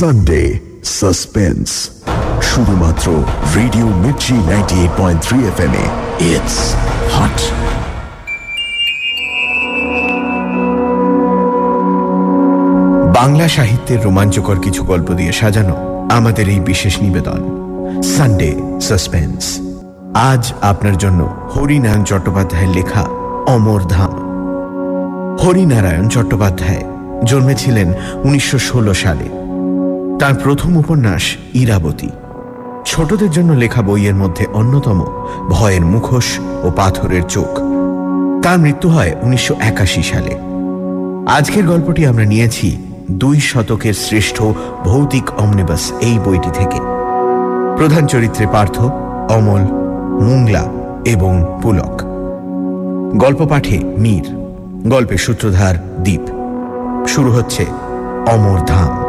Sunday suspense শুধুমাত্র radio Mirchi ninety eight point three F M it's hot Bangla সাহিত্যের রোমাঞ্চকর কিছু গল্প দিয়ে সাজানো আমাদের এই বিশেষ নিবেদন। সানডে সাসপেন্স আজ আপনার জন্য হরিনারায়ণ চট্টোপাধ্যায়ের লেখা অমর ধাম। হরিনারায়ণ চট্টোপাধ্যায় জন্মেছিলেন উনিশশো ষোলো সালে। তার প্রথম উপন্যাস ইরাবতী। ছোটদের জন্য লেখা বইয়ের মধ্যে অন্যতম ভয়ের মুখোশ ও পাথরের চোখ। তার মৃত্যু হয় উনিশশো একাশি সালে। আজকের গল্পটি আমরা নিয়েছি দুই শতকের শ্রেষ্ঠ ভৌতিক অমনিবাস এই বইটি থেকে। প্রধান চরিত্রে পার্থ, অমল, মুংলা এবং পুলক। গল্প পাঠে মীর, গল্পের সূত্রধার দ্বীপ শুরু হচ্ছে অমর ধাম।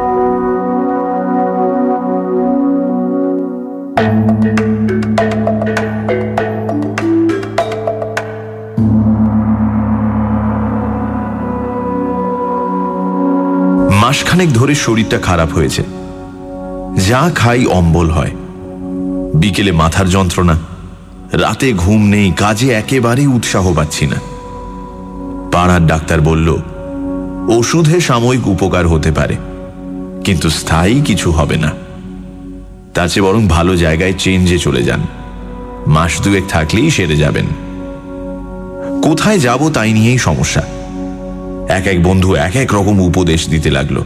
মাসখানেক ধরে শরীরটা খারাপ হয়েছে। যা খাই অম্বল হয়। বিকেলে মাথার যন্ত্রণা। রাতে ঘুম নেই, কাজে একেবারেই উৎসাহ পাচ্ছি না। পাড়ার ডাক্তার বলল, ওষুধে সাময়িক উপকার হতে পারে, কিন্তু স্থায়ী কিছু হবে না। তার চেয়ে বরং ভালো জায়গায় চেঞ্জে চলে যান। মাস দুয়েক থাকলেই সেরে যাবেন। কোথায় যাব তাই নিয়েই সমস্যা। এক এক বন্ধু এক এক রকম উপদেশ দিতে লাগল।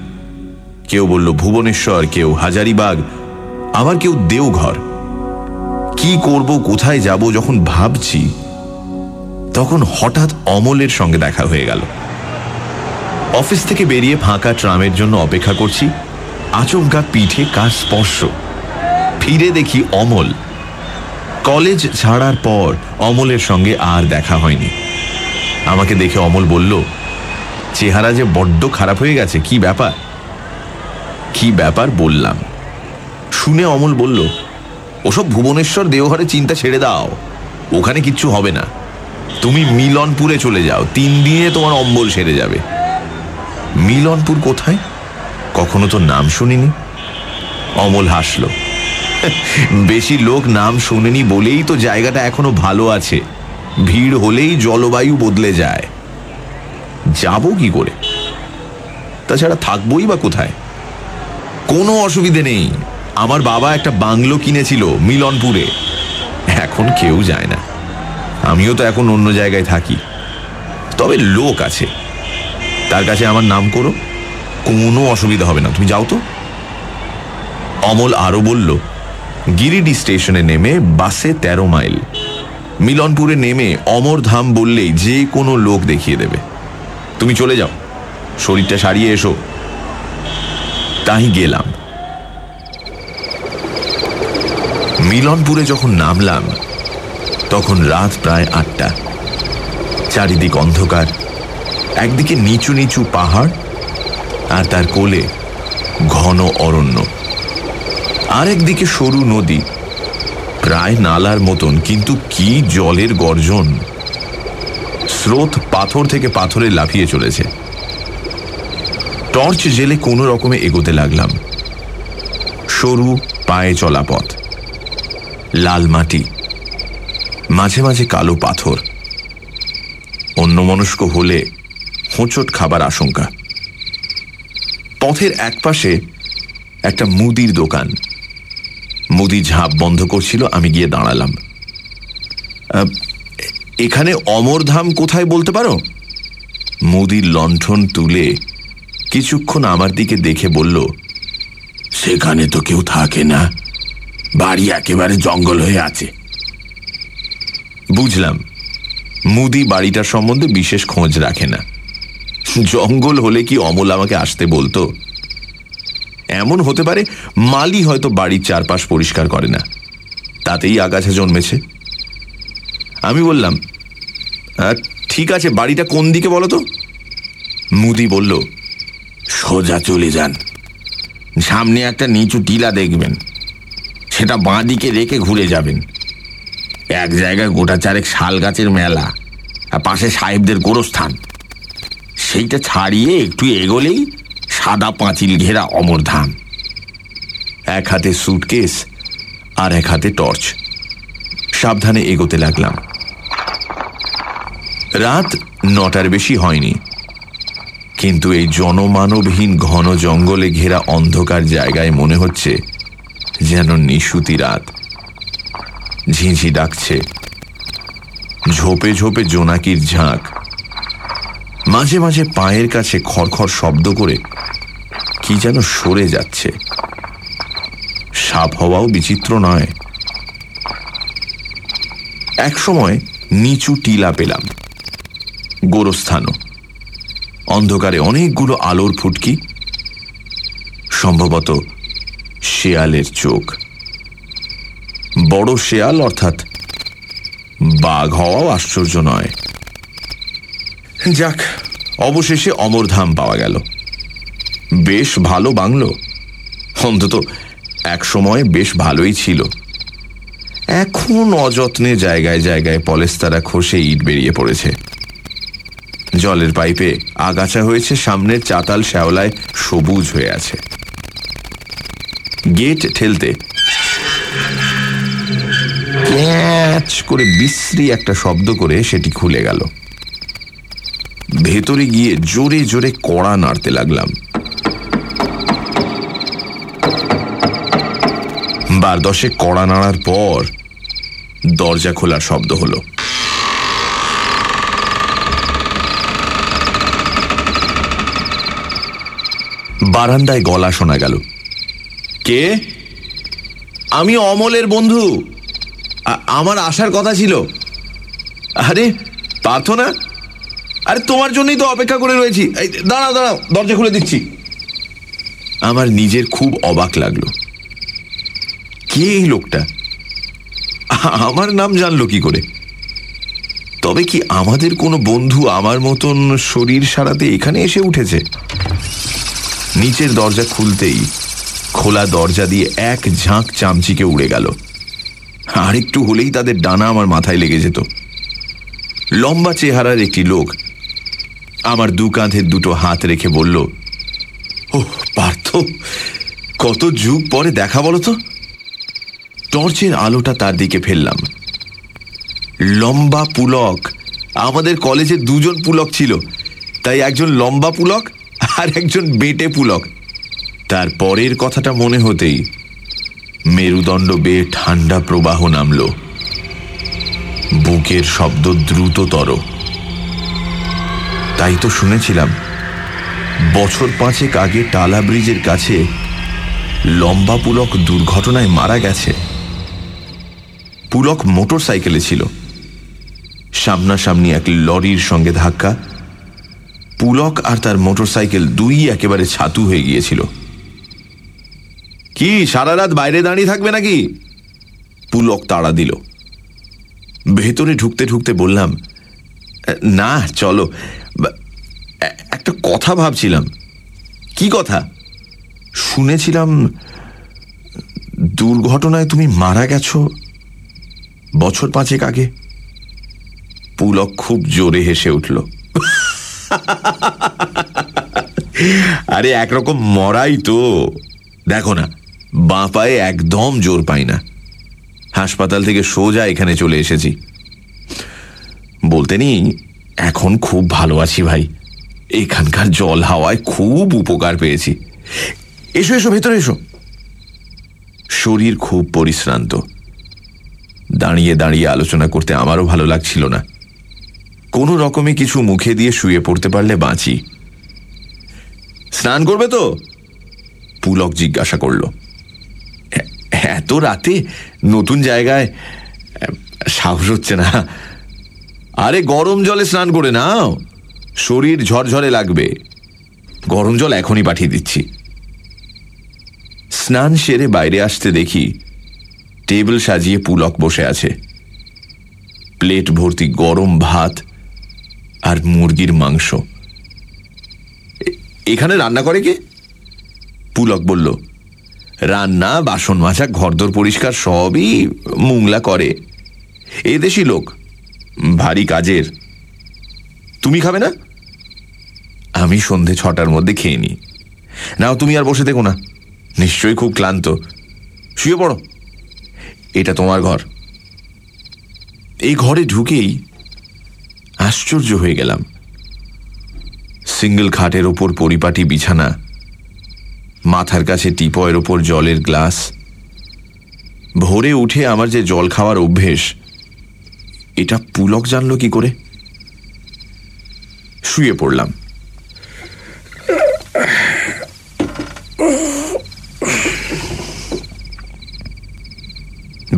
কেউ বলল, ভুবনেশ্বর, কেউ হাজারিবাগ, আবার কেউ দেওঘর। কি করব, কোথায় যাব, যখন ভাবছি, তখন হঠাৎ অমলের সঙ্গে দেখা হয়ে গেল। অফিস থেকে বেরিয়ে ফাঁকা ট্রামের জন্য অপেক্ষা করছি। আচমকা পিঠে কার স্পর্শ? ফিরে দেখি অমল। কলেজ ছাড়ার পর অমলের সঙ্গে আর দেখা হয়নি। আমাকে দেখে অমল বলল, চেহারা যে বড্ড খারাপ হয়ে গেছে, কি ব্যাপার? কি ব্যাপার বললাম। শুনে অমল বলল, ওসব ভুবনেশ্বর দেওঘরে চিন্তা ছেড়ে দাও, ওখানে কিচ্ছু হবে না। তুমি মিলনপুরে চলে যাও, তিন দিনে তোমার অম্বল সেরে যাবে। মিলনপুর কোথায়? কখনো তো নাম শুনিনি? অমল হাসল বেশি লোক নাম শোনেনি বলেই তো জায়গাটা এখনও ভালো আছে। ভিড় হলেই জলবায়ু বদলে যায়। যাব কি করে? তাছাড়া থাকবোই বা কোথায়? কোনো অসুবিধে নেই। আমার বাবা একটা বাংলো কিনেছিল মিলনপুরে। এখন কেউ যায় না। আমিও তো এখন অন্য জায়গায় থাকি। তবে লোক আছে। তার কাছে আমার নাম করো। কোনো অসুবিধা হবে না। তুমি যাও তো। অমল আরও বলল, গিরিডি স্টেশনে নেমে বাসে তেরো মাইল। মিলনপুরে নেমে অমরধাম বললেই যে কোনো লোক দেখিয়ে দেবে। তুমি চলে যাও। শরীরটা সারিয়ে এসো। তাই গেলাম। মিলনপুরে যখন নামলাম, তখন রাত প্রায় আটটা। চারিদিক অন্ধকার, একদিকে নিচু নিচু পাহাড় আর তার কোলে ঘন অরণ্য। আরেকদিকে সরু নদী, প্রায় নালার মতন, কিন্তু কি জলের গর্জন! স্রোত পাথর থেকে পাথরে লাফিয়ে চলেছে। টর্চ জেলে কোনো রকমে এগোতে লাগলাম। সরু পায়ে চলা পথ। লাল মাটি। মাঝে মাঝে কালো পাথর। অন্যমনস্ক হলে হোঁচট খাবার আশঙ্কা। পথের একপাশে একটা মুদির দোকান। মুদি ঝাঁপ বন্ধ করছিল, আমি গিয়ে দাঁড়ালাম। এখানে অমরধাম কোথায় বলতে পারো? মুদির লণ্ঠন তুলে কিছুক্ষণ আমার দিকে দেখে বলল, সেখানে তো কেউ থাকে না। বাড়ি একেবারে জঙ্গল হয়ে আছে। বুঝলাম, মুদি বাড়িটার সম্বন্ধে বিশেষ খোঁজ রাখে না। জঙ্গল হলে কি অমল আমাকে আসতে বলতো? এমন হতে পারে মালি হয়তো বাড়ির চারপাশ পরিষ্কার করে না। তাতেই আগাছা জন্মেছে। আমি বললাম ঠিক আছে, বাড়িটা কোন দিকে বলো তো? মুদি বলল সোজা চলে যান। সামনে একটা নিচু টিলা দেখবেন। সেটা বাঁ দিকে রেখে ঘুরে যাবেন। এক জায়গায় গোটা চারেক শাল গাছের মেলা আর পাশে সাহেবদের গোরস্থান। সেইটা ছাড়িয়ে একটু এগোলেই সাদা পাঁচিল ঘেরা অমরধাম এক হাতে সুটকেস আর এক হাতে টর্চ সাবধানে এগোতে লাগলাম। রাত নটার বেশি হয়নি। কিন্তু এই জনমানবহীন ঘন জঙ্গলে ঘেরা অন্ধকার জায়গায় মনে হচ্ছে যেন নিশুতি রাত। ঝিঁঝি ডাকছে। ঝোপে ঝোপে জোনাকির ঝাঁক। মাঝে মাঝে পায়ের কাছে খড়খড় শব্দ করে কি যেন সরে যাচ্ছে। সাপ হওয়াও বিচিত্র নয়। এক সময় নিচু টিলা পেলাম। গোরস্থানও। অন্ধকারে অনেকগুলো আলোর ফুটকি, সম্ভবত শেয়ালের চোখ। বড় শেয়াল অর্থাৎ বাঘ হওয়াও আশ্চর্য নয়। যাক, অবশেষে অমরধাম পাওয়া গেল। বেশ ভালো বাংলো। অন্তত এক সময় বেশ ভালোই ছিল। এখন অযত্নে জায়গায় জায়গায় পলেস্তারা খসে ইট বেরিয়ে পড়েছে। জলের পাইপে। আগাছা হয়েছে সামনের চাতাল শ্যাওলায় সবুজ হয়ে আছে। গেট ঠেলতে ক্যাচ করে বিশ্রী একটা শব্দ করে সেটি খুলে গেল। ভেতরে গিয়ে জোরে জোরে কড়া নাড়তে লাগলাম। বার দশে কড়া নাড়ার পর দরজা খোলার শব্দ হলো। বারান্দায় গলা শোনা গেল। কে? আমি অমলের বন্ধু। আমার আসার কথা ছিল। আরে পার্থ না? আরে তোমার জন্যই তো অপেক্ষা করে রয়েছি। দাঁড়াও দাঁড়াও দরজা খুলে দিচ্ছি। আমার নিজের খুব অবাক লাগল। কে এই লোকটা? আমার নাম জানলো কি করে? তবে কি আমাদের কোনো বন্ধু আমার মতন শরীর সারাতে এখানে এসে উঠেছে? নিচের দরজা খুলতেই খোলা দরজা দিয়ে এক ঝাঁক চামচিকে উড়ে গেল। আর একটু হলেই তাদের ডানা আমার মাথায় লেগে যেত। লম্বা চেহারার একটি লোক আমার দু কাঁধের দুটো হাত রেখে বলল ও পার্থ, কত যুগ পরে দেখা বলো তো? টর্চের আলোটা তার দিকে ফেললাম। লম্বা পুলক, আমাদের কলেজে দুজন পুলক ছিল, তাই একজন লম্বা পুলক আর একজন বেটে পুলক। তার পরের কথাটা মনে হতেই মেরুদণ্ড বেয়ে ঠান্ডা প্রবাহ নামল। বুকের শব্দ দ্রুততর। তাই তো শুনেছিলাম, বছর পাঁচেক আগে টালা ব্রিজের কাছে লম্বা পুলক দুর্ঘটনায় মারা গেছে। পুলক মোটর সাইকেলে ছিল। সামনাসামনি এক লরির সঙ্গে ধাক্কা পুলক আর তার মোটর সাইকেল দুই একেবারে ছাতু হয়ে গিয়েছিল। কি, সারা রাত বাইরে দাঁড়িয়ে থাকবে নাকি? পুলক তাড়া দিল। ভেতরে ঢুকতে ঢুকতে বললাম, না, চলো। একটা কথা ভাবছিলাম। কি কথা? শুনেছিলাম, দুর্ঘটনায় তুমি মারা গেছো বছর পাঁচেক আগে। পুলক খুব জোরে হেসে উঠল। আরে একরকম মরাই তো। দেখো না, বাঁ পায়ে একদম জোর পাই না। হাসপাতাল থেকে সোজা এখানে চলে এসেছি। বলতে নি এখন খুব ভালো আছি ভাই। এখানকার জল হাওয়ায় খুব উপকার পেয়েছি। এসো এসো, ভেতরে এসো। শরীর খুব পরিশ্রান্ত। দাঁড়িয়ে দাঁড়িয়ে আলোচনা করতে আমারও ভালো লাগছিল না। কোনো রকমে কিছু মুখে দিয়ে শুয়ে পড়তে পারলে বাঁচি। স্নান করবে তো? পুলক জিজ্ঞাসা করল। এত রাতে নতুন জায়গায়, সাহস হচ্ছে না। আরে গরম জলে স্নান করে নাও। শরীর ঝরঝরে লাগবে। গরম জল এখনই পাঠিয়ে দিচ্ছি। স্নান সেরে বাইরে আসতে দেখি, টেবিল সাজিয়ে পুলক বসে আছে। প্লেট ভর্তি গরম ভাত আর মুরগির মাংস। এখানে রান্না করে কে? পুলক বলল, রান্না, বাসন মাজা, ঘরদোর পরিষ্কার, সবই মুংলা করে। এদেশি লোক, ভারী কাজের। তুমি খাবে না? আমি সন্ধে ছটার মধ্যে খেয়ে নি নাও, তুমি আর বসে দেখো না। নিশ্চয়ই খুব ক্লান্ত। শুয়ে পড়ো। এটা তোমার ঘর। এই ঘরে ঢুকেই আশ্চর্য হয়ে গেলাম। সিঙ্গেল খাটের ওপর পরিপাটি বিছানা, মাথার কাছে টিপয়ের ওপর জলের গ্লাস, ভোরে উঠে আমার যে জল খাওয়ার অভ্যেস, এটা পুলক জানলো কি করে? শুয়ে পড়লাম।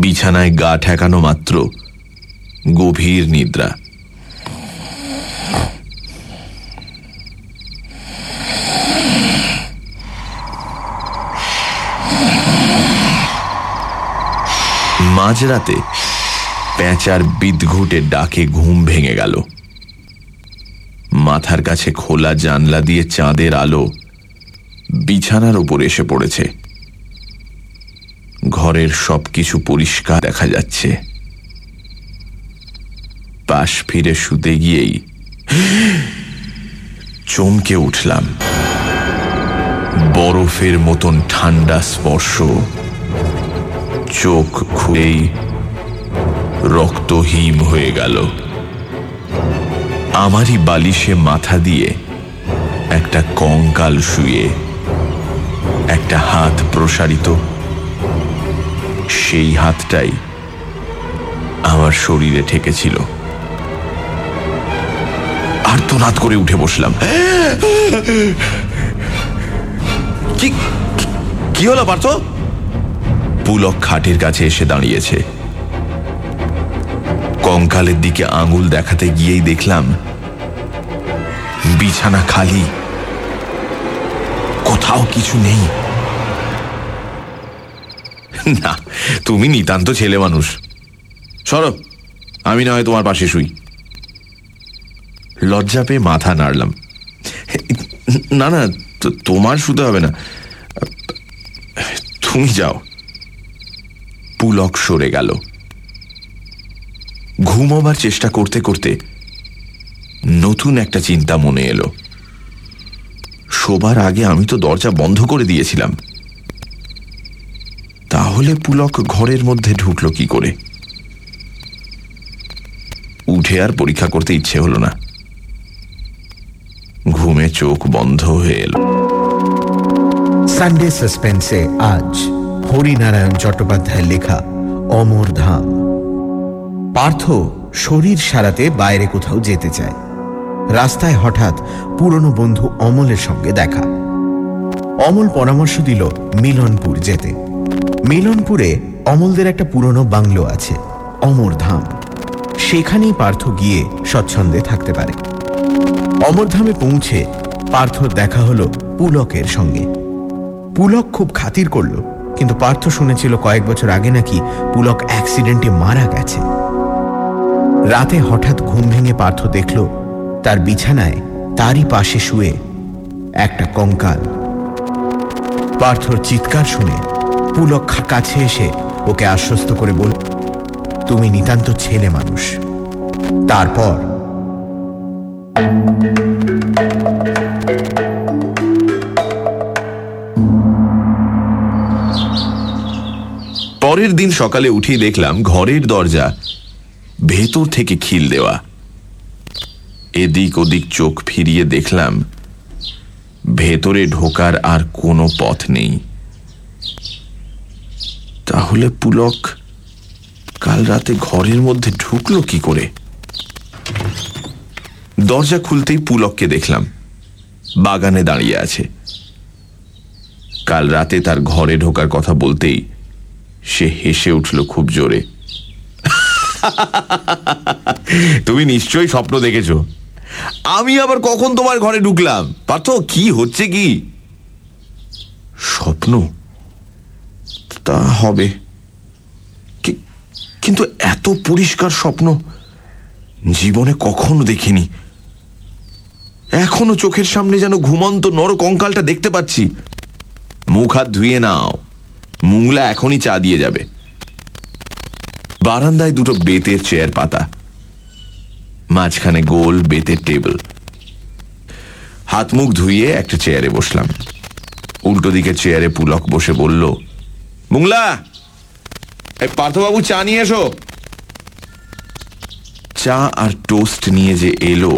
বিছানায় গা ঠেকানো মাত্র গভীর নিদ্রা। মাঝরাতে প্যাঁচার বিদঘুটে ডাকে ঘুম ভেঙে গেল। মাথার কাছে খোলা জানলা দিয়ে চাঁদের আলো বিছানার ওপর এসে পড়েছে। ঘরের সবকিছু পরিষ্কার দেখা যাচ্ছে। পাশ ফিরে শুতে গিয়েই চমকে উঠলাম। বরফের মতন ঠান্ডা স্পর্শ চোখ খুলেই রক্তহীন হয়ে গেল। আমারই বালিশে মাথা দিয়ে একটা কঙ্কাল শুয়ে, একটা হাত প্রসারিত, সেই হাতটাই আমার শরীরে ঠেকেছিল। আর্তনাদ করে উঠে বসলাম। কি হলো পার্থ? পুলক খাটের কাছে এসে দাঁড়িয়েছে। কঙ্কালের দিকে আঙুল দেখাতে গিয়েই দেখলাম, বিছানা খালি। কোথাও কিছু নেই। না, তুমি নিতান্ত ছেলে মানুষ। সরো আমি না হয় তোমার পাশে শুই। লজ্জা পেয়ে মাথা নাড়লাম। না না তোমার শুতে হবে না। তুমি যাও। পুলক সরে গেল। ঘুমোবার চেষ্টা করতে করতে নতুন একটা চিন্তা মনে এলো। শোবার আগে আমি তো দরজা বন্ধ করে দিয়েছিলাম। তাহলে পুলক ঘরের মধ্যে ঢুকলো কি করে? উঠে আর পরীক্ষা করতে ইচ্ছে হলো না। ঘুমে চোখ বন্ধ হয়ে এলো। সানডে সাসপেন্সে আজ। হরিনারায়ণ চট্টোপাধ্যায়ের লেখা অমর ধাম। পার্থ শরীর সারাতে বাইরে কোথাও যেতে চায়। রাস্তায় হঠাৎ পুরনো বন্ধু অমলের সঙ্গে দেখা। অমল পরামর্শ দিল মিলনপুর যেতে। মিলনপুরে অমলদের একটা পুরনো বাংলো আছে, অমর ধাম। সেখানেই পার্থ গিয়ে স্বচ্ছন্দে থাকতে পারে। অমরধামে পৌঁছে পার্থর দেখা হলো পুলকের সঙ্গে। পুলক খুব খাতির করল কিন্তু পার্থ শুনেছিল কয়েক বছর আগে নাকি পুলক অ্যাক্সিডেন্টে মারা গেছে। রাতে হঠাৎ ঘুম ভেঙে পার্থ দেখল, তার বিছানায় তারই পাশে শুয়ে একটা কঙ্কাল। পার্থর চিৎকার শুনে পুলক কাছে এসে ওকে আশ্বস্ত করে বল তুমি নিতান্ত ছেলে মানুষ। তারপর পরের দিন সকালে উঠেই দেখলাম ঘরের দরজা ভেতর থেকে খিল দেওয়া। এদিক ওদিক চোখ ফিরিয়ে দেখলাম ভেতরে ঢোকার আর কোনো পথ নেই। তাহলে পুলক কাল রাতে ঘরের মধ্যে ঢুকলো কি করে? দরজা খুলতেই পুলককে দেখলাম, বাগানে দাঁড়িয়ে আছে। কাল রাতে তার ঘরে ঢোকার কথা বলতেই সে হেসে উঠল খুব জোরে। তুমি নিশ্চয়ই স্বপ্ন দেখেছ। আমি আবার কখন তোমার ঘরে ঢুকলাম? পার্থ, কি হচ্ছে কি? স্বপ্ন? তা হবে। কিন্তু এত পরিষ্কার স্বপ্ন জীবনে কখনো দেখিনি। এখনও চোখের সামনে যেন ঘুমন্ত নর কঙ্কালটা দেখতে পাচ্ছি। মুখ হাত ধুয়ে নাও। মুংলা এখনই চা দিয়ে যাবে। বারান্দায় দুটো বেতের চেয়ার পাতা। মাঝখানে গোল বেতের টেবিল হাত মুখ ধুইয়ে একটা চেয়ারে বসলাম। উল্টো দিকে চেয়ারে পুলক বসে বলল, মুংলা পার্থবাবু চা নিয়ে এসো। চা আর টোস্ট নিয়ে যে এলো,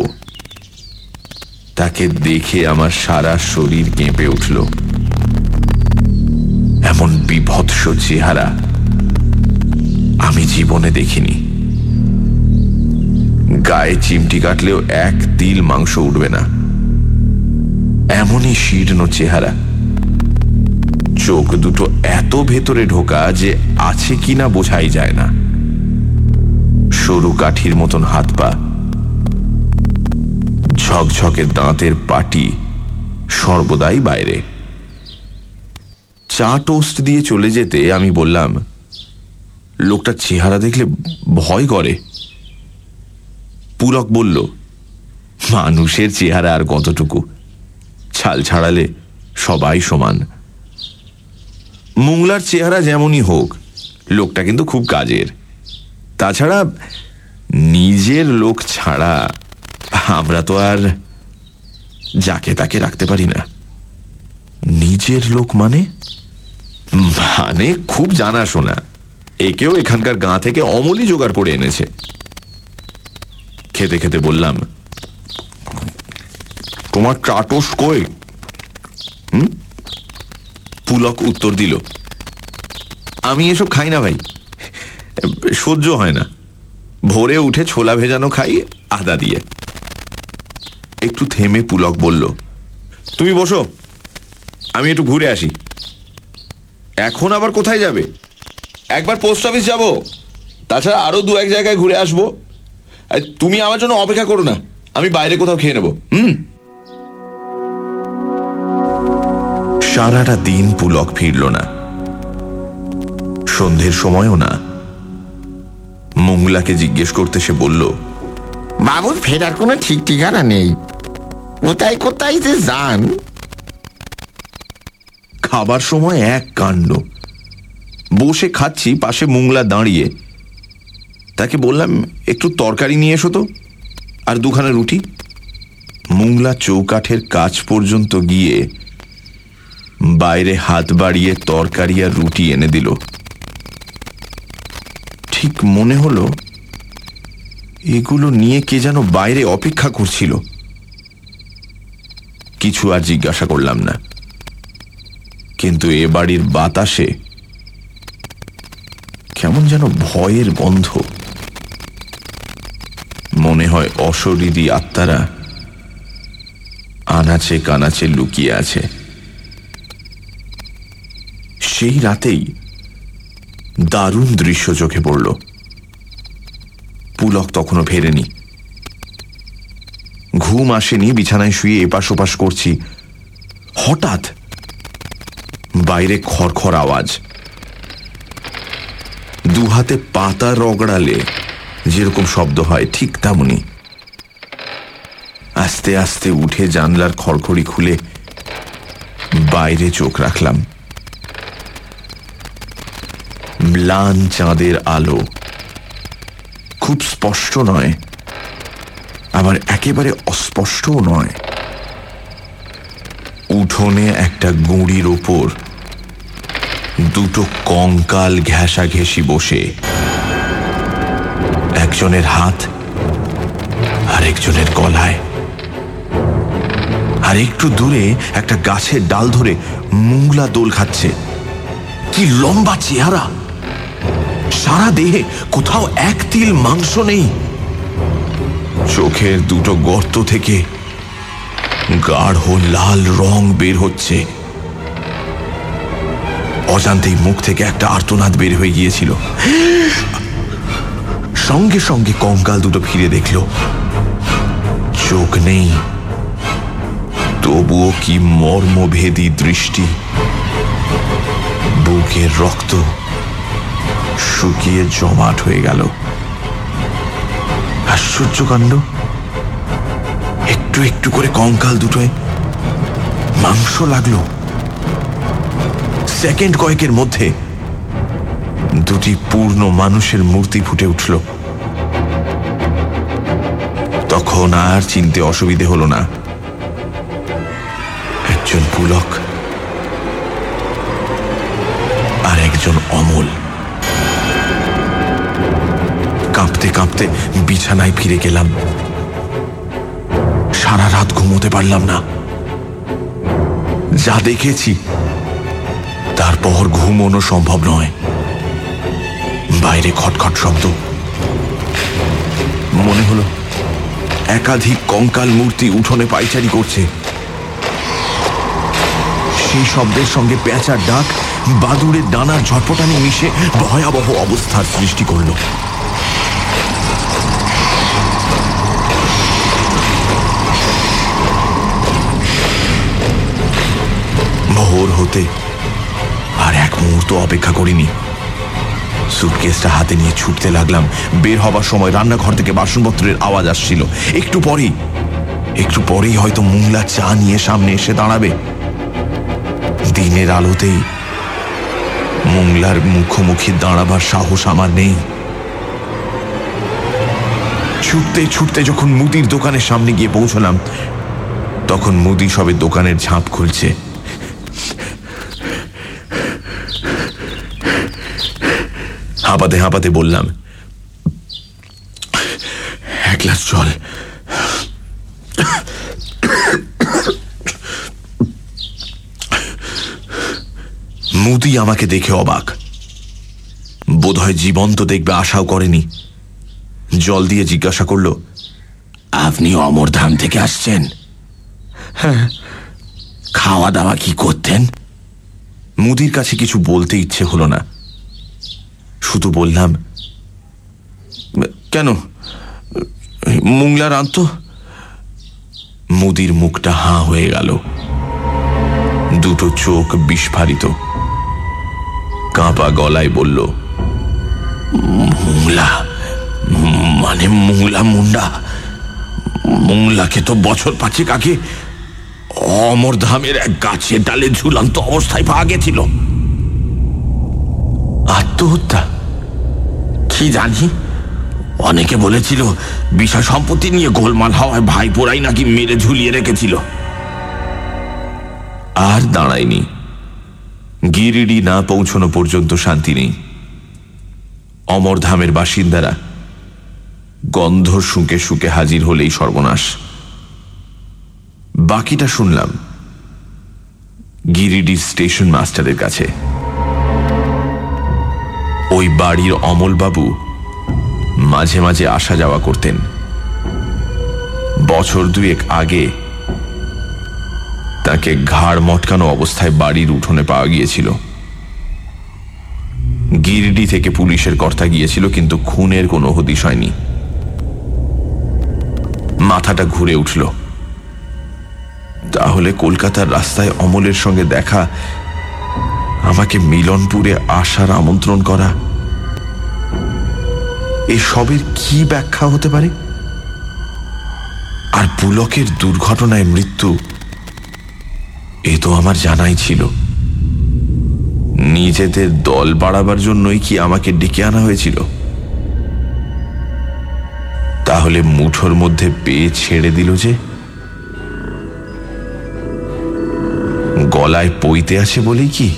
তাকে দেখে আমার সারা শরীর কেঁপে উঠল। এমন বিভৎস চেহারা আমি জীবনে দেখিনি। গায়ে চিমটি কাটলেও এক তিল মাংস উঠবে না। এমনই শীর্ণ চেহারা। চোখ দুটো এত ভেতরে ঢোকা যে আছে কিনা বোঝাই যায় না। সরু কাঠির মতন হাত পা, ঝকঝকে দাঁতের পাটি সর্বদাই বাইরে। চা টোস্ট দিয়ে চলে যেতে আমি বললাম, লোকটার চেহারা দেখলে ভয় করে। পুলক বলল, মানুষের চেহারা আর কতটুকু? ছাল ছাড়ালে সবাই সমান। মুংলার চেহারা যেমনই হোক, লোকটা কিন্তু খুব কাজের। তাছাড়া নিজের লোক ছাড়া আমরা তো আর যাকে তাকে রাখতে পারি না। নিজের লোক মানে? মানে খুব জানাশোনা একেও এখানকার গাঁ থেকে অমলি জোগাড় করে এনেছে। খেতে খেতে বললাম, তোমার চাটস কই? পুলক উত্তর দিল, আমি এসব খাই না ভাই। সহ্য হয় না। ভোরে উঠে ছোলা ভেজানো খাই, আদা দিয়ে। একটু থেমে পুলক বলল, তুমি বসো, আমি একটু ঘুরে আসি। এখন আবার কোথায় যাবে? একবার পোস্ট অফিস যাব। তাছাড়া আরও দু এক জায়গায় ঘুরে আসব। তুমি আমার জন্য অপেক্ষা করো না। আমি বাইরে কোথাও খেয়ে নেব। হুম? সারাটা দিন পুলক ফিরল না। সন্ধ্যের সময়ও না। মুংলাকে জিজ্ঞেস করতে সে বলল বাবুর ফেরার কোনো ঠিক ঠিকানা নেই। কোথায় কোথায় যে যান? খাবার সময় এক কাণ্ড। বসে খাচ্ছি, পাশে মুংলা দাঁড়িয়ে। তাকে বললাম, একটু তরকারি নিয়ে এসো তো, আর দুখানা রুটি। মুংলা চৌকাঠের কাজ পর্যন্ত গিয়ে বাইরে হাত বাড়িয়ে তরকারি আর রুটি এনে দিল। ঠিক মনে হলো, এগুলো নিয়ে কে যেন বাইরে অপেক্ষা করছিল। কিছু আর জিজ্ঞাসা করলাম না। কিন্তু এ বাড়ির বাতাসে কেমন যেন ভয়ের গন্ধ। মনে হয় অশরীরী আত্মারা আনাচে কানাচে লুকিয়ে আছে। সেই রাতেই দারুণ দৃশ্য চোখে পড়ল। পুলক তখনও ফেরেনি। ঘুম আসেনি, বিছানায় শুয়ে এপাশ ওপাশ করছি। হঠাৎ বাইরে খড়খড় আওয়াজ। দুহাতে পাতা রগড়ালে যেরকম শব্দ হয়, ঠিক তেমনি আস্তে আস্তে উঠে জানলার খড়খড়ি খুলে বাইরে চোখ রাখলাম। ম্লান চাঁদের আলো। খুব স্পষ্ট নয়, আবার একেবারে অস্পষ্টও নয়। উঠোনে একটা গুঁড়ির ওপর দুটো কঙ্কাল ঘেঁষা ঘেঁষাঘেঁষি বসে। একজনের হাত আর একজনের গলায়। আর একটু দূরে একটা গাছের ডাল ধরে মুংলা দোল খাচ্ছে। কি লম্বা চেহারা। সারা দেহে কোথাও এক তিল মাংস নেই। চোখের দুটো গর্ত থেকে গাঢ় লাল রং বের হচ্ছে। অজান্তেই মুখ থেকে একটা আর্তনাদ বের হয়ে গিয়েছিল। সঙ্গে সঙ্গে কঙ্কাল দুটো ফিরে দেখল। চোখ নেই। তবুও কি মর্মভেদী দৃষ্টি। বুকের রক্ত শুকিয়ে জমাট হয়ে গেল। আশ্চর্য কাণ্ড একটু একটু করে কঙ্কাল দুটোয় মাংস লাগল। সেকেন্ড কয়েকের মধ্যে দুটি পূর্ণ মানুষের মূর্তি ফুটে উঠল। তখন আর চিনতে অসুবিধে হলো না। একজন পুলক আর একজন অমল। কাঁপতে কাঁপতে বিছানায় ফিরে গেলাম। সারা রাত ঘুমোতে পারলাম না। যা দেখেছি তারপর ঘুমোনো সম্ভব নয়। বাইরে খটখট শব্দ। মনে হলো একাধিক কঙ্কাল মূর্তি উঠোনে পাইচারি করছে। সেই শব্দের সঙ্গে পেঁচার ডাক, বাদুড়ের ডানার ঝটপটানি মিশে ভয়াবহ অবস্থার সৃষ্টি করল। ভোর হতে মুহূর্ত অপেক্ষা করিনি। সুটকেসটা হাতে নিয়ে ছুটতে লাগলাম। বের হবার সময় রান্নাঘর থেকে বাসনপত্রের আওয়াজ আসছিল। একটু পরেই একটু পরেই হয়তো মুংলা চা নিয়ে সামনে এসে দাঁড়াবে। দিনের আলোতেই মুংলার মুখোমুখি দাঁড়াবার সাহস আমার নেই। ছুটতে ছুটতে যখন মুদির দোকানের সামনে গিয়ে পৌঁছলাম, তখন মুদি সবে দোকানের ঝাঁপ খুলছে। হাঁপাতে হাঁপাতে বললাম, এক গ্লাস জল। মুদি আমাকে দেখে অবাক। বোধহয় জীবন্ত দেখবে আশাও করেনি। জল দিয়ে জিজ্ঞাসা করল, আপনি অমরধাম থেকে আসছেন? হ্যাঁ। খাওয়া দাওয়া কি করতেন? মুদির কাছে কিছু বলতে ইচ্ছে হলো না। শুধু বললাম, কেন? মুংলার আন্ত? মুদির মুখটা হাঁ হয়ে গেল। দুটো চোখ বিস্ফারিত। কাঁপা গলায় বলল, মুংলা মানে মুংলা মুন্ডা, মুংলাকে তো বছর পাঁচেক আগে অমরধামের এক গাছের ডালে ঝুলন্ত অবস্থায় পাওয়া গেছিল আত্মহত্যা? কি জানি? অনেকে বলেছিল, বিষয় সম্পত্তি নিয়ে গোলমাল হওয়ায় ভাই পোড়াই নাকি মেরে ঝুলিয়ে রেখেছিল। আর দাঁড়ায়নি। গিরিডি না পৌঁছনো পর্যন্ত শান্তি নেই। অমরধামের বাসিন্দারা গন্ধ শুকে শুকে হাজির হলেই সর্বনাশ। বাকিটা শুনলাম, গিরিডি স্টেশন মাস্টারের কাছে। ওই বাড়ির অমলবাবু মাঝে মাঝে আসা যাওয়া করতেন। বছর দুয়েক আগে তাকে ঘাড় মটকানো অবস্থায় বাড়ির উঠোনে পাওয়া গিয়েছিল। গিরিডি থেকে পুলিশের কর্তা গিয়েছিল, কিন্তু খুনের কোনো হদিশ হয়নি। মাথাটা ঘুরে উঠল। তাহলে কলকাতার রাস্তায় অমলের সঙ্গে দেখা আমাকে মিলনপুরে আসার আমন্ত্রণ করা। এসবের কি ব্যাখ্যা হতে পারে? আর পুলকের দুর্ঘটনায় মৃত্যু, এ তো আমার জানাই ছিল। নিজেদের দল বাড়াবার জন্যই কি আমাকে ডেকে আনা হয়েছিল? তাহলে মুঠোর মধ্যে পেয়ে ছেড়ে দিল যে? গলায় পইতে আছে বলেই কি?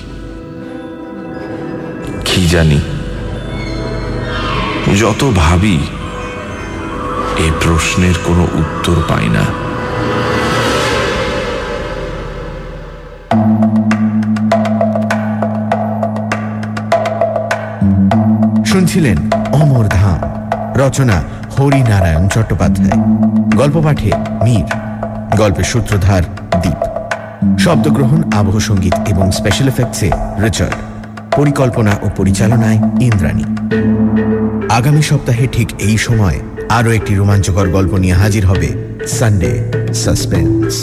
কি জানি? যত ভাবি, এ প্রশ্নের কোনো উত্তর পাই না। শুনছিলেন অমর ধাম, রচনা হরিনারায়ণ চট্টোপাধ্যায়, গল্প পাঠে মীর, গল্পের সূত্রধার দ্বীপ শব্দগ্রহণ, আবহ সংগীত এবং স্পেশাল এফেক্টসে রিচার্ড। পরিকল্পনা ও পরিচালনায় ইন্দ্রাণী। আগামী সপ্তাহে ঠিক এই সময় আরও একটি রোমাঞ্চকর গল্প নিয়ে হাজির হবে সানডে সাসপেন্স